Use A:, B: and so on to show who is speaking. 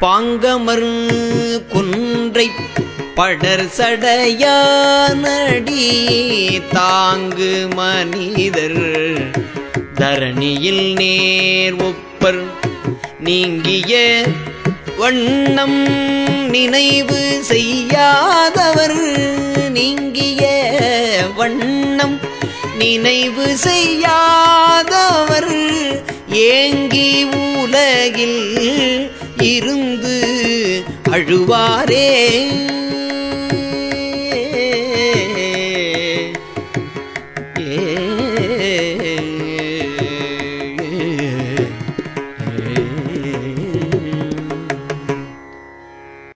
A: பாங்கமர் குன்றை படர் சடையானடி தாங்கு மனிதர். தரணியில் நேர் ஒப்பர் நீங்கிய வண்ணம் நினைவு செய்யாதவர். நீங்கிய வண்ணம் நினைவு செய்யாதவர். ஏங்கி உலகில் இருந்து அழுவாரே. ஏ